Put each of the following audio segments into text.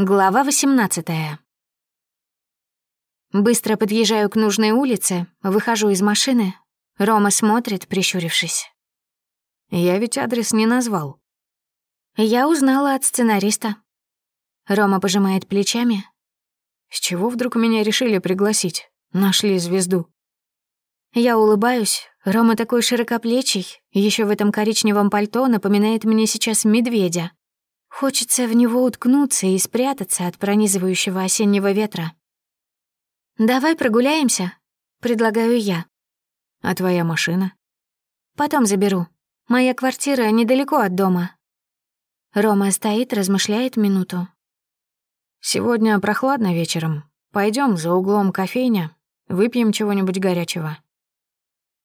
Глава 18 Быстро подъезжаю к нужной улице, выхожу из машины. Рома смотрит, прищурившись. «Я ведь адрес не назвал». «Я узнала от сценариста». Рома пожимает плечами. «С чего вдруг меня решили пригласить? Нашли звезду». Я улыбаюсь. Рома такой широкоплечий, еще в этом коричневом пальто напоминает мне сейчас медведя — Хочется в него уткнуться и спрятаться от пронизывающего осеннего ветра. «Давай прогуляемся», — предлагаю я. «А твоя машина?» «Потом заберу. Моя квартира недалеко от дома». Рома стоит, размышляет минуту. «Сегодня прохладно вечером. Пойдем за углом кофейня, выпьем чего-нибудь горячего».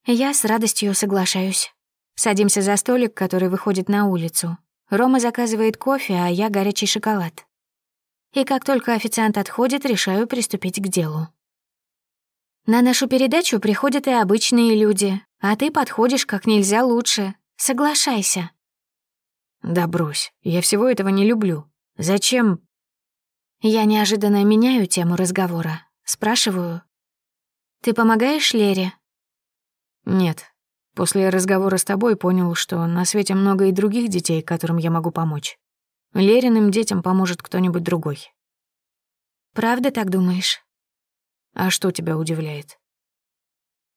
Я с радостью соглашаюсь. Садимся за столик, который выходит на улицу. Рома заказывает кофе, а я горячий шоколад. И как только официант отходит, решаю приступить к делу. На нашу передачу приходят и обычные люди, а ты подходишь как нельзя лучше. Соглашайся. Да брось, я всего этого не люблю. Зачем? Я неожиданно меняю тему разговора. Спрашиваю. Ты помогаешь Лере? Нет, После разговора с тобой понял, что на свете много и других детей, которым я могу помочь. Лериным детям поможет кто-нибудь другой. Правда так думаешь? А что тебя удивляет?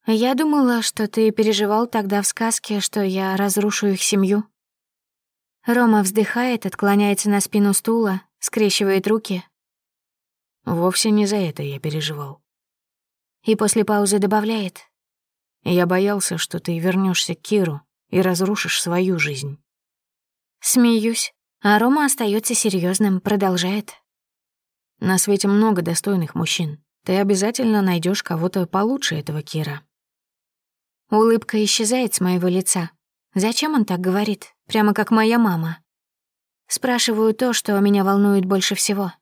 Я думала, что ты переживал тогда в сказке, что я разрушу их семью. Рома вздыхает, отклоняется на спину стула, скрещивает руки. Вовсе не за это я переживал. И после паузы добавляет. Я боялся, что ты вернешься к Киру и разрушишь свою жизнь. Смеюсь, а Рома остается серьезным, продолжает. На свете много достойных мужчин. Ты обязательно найдешь кого-то получше этого Кира. Улыбка исчезает с моего лица. Зачем он так говорит? Прямо как моя мама. Спрашиваю то, что меня волнует больше всего.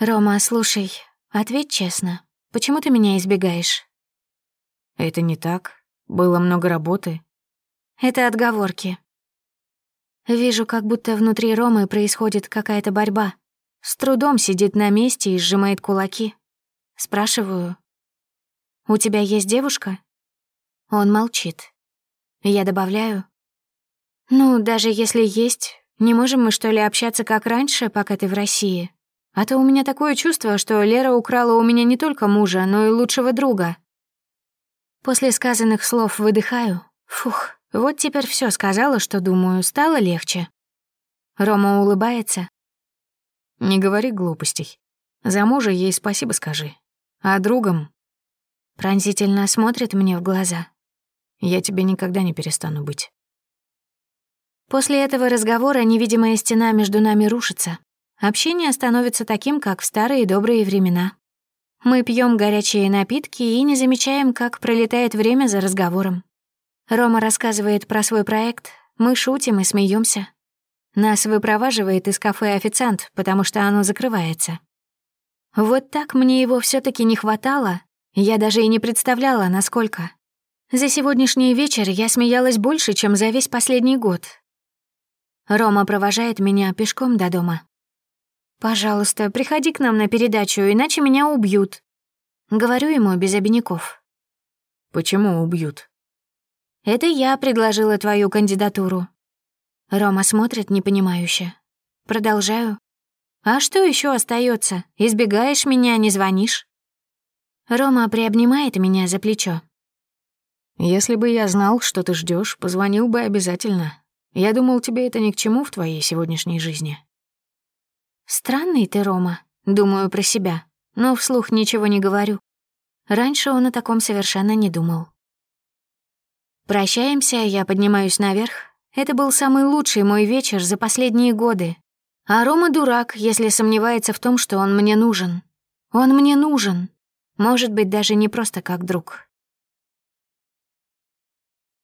«Рома, слушай, ответь честно, почему ты меня избегаешь?» Это не так. Было много работы. Это отговорки. Вижу, как будто внутри Ромы происходит какая-то борьба. С трудом сидит на месте и сжимает кулаки. Спрашиваю. «У тебя есть девушка?» Он молчит. Я добавляю. «Ну, даже если есть, не можем мы, что ли, общаться как раньше, пока ты в России? А то у меня такое чувство, что Лера украла у меня не только мужа, но и лучшего друга». После сказанных слов выдыхаю. Фух, вот теперь все сказала, что думаю, стало легче. Рома улыбается. «Не говори глупостей. За мужа ей спасибо скажи. А другом...» Пронзительно смотрит мне в глаза. «Я тебе никогда не перестану быть». После этого разговора невидимая стена между нами рушится. Общение становится таким, как в старые добрые времена. Мы пьем горячие напитки и не замечаем, как пролетает время за разговором. Рома рассказывает про свой проект, мы шутим и смеемся. Нас выпроваживает из кафе официант, потому что оно закрывается. Вот так мне его все таки не хватало, я даже и не представляла, насколько. За сегодняшний вечер я смеялась больше, чем за весь последний год. Рома провожает меня пешком до дома. «Пожалуйста, приходи к нам на передачу, иначе меня убьют». Говорю ему без обиняков. «Почему убьют?» «Это я предложила твою кандидатуру». Рома смотрит непонимающе. Продолжаю. «А что еще остается? Избегаешь меня, не звонишь?» Рома приобнимает меня за плечо. «Если бы я знал, что ты ждешь, позвонил бы обязательно. Я думал, тебе это ни к чему в твоей сегодняшней жизни. «Странный ты, Рома», — думаю про себя, но вслух ничего не говорю. Раньше он о таком совершенно не думал. Прощаемся, я поднимаюсь наверх. Это был самый лучший мой вечер за последние годы. А Рома дурак, если сомневается в том, что он мне нужен. Он мне нужен. Может быть, даже не просто как друг.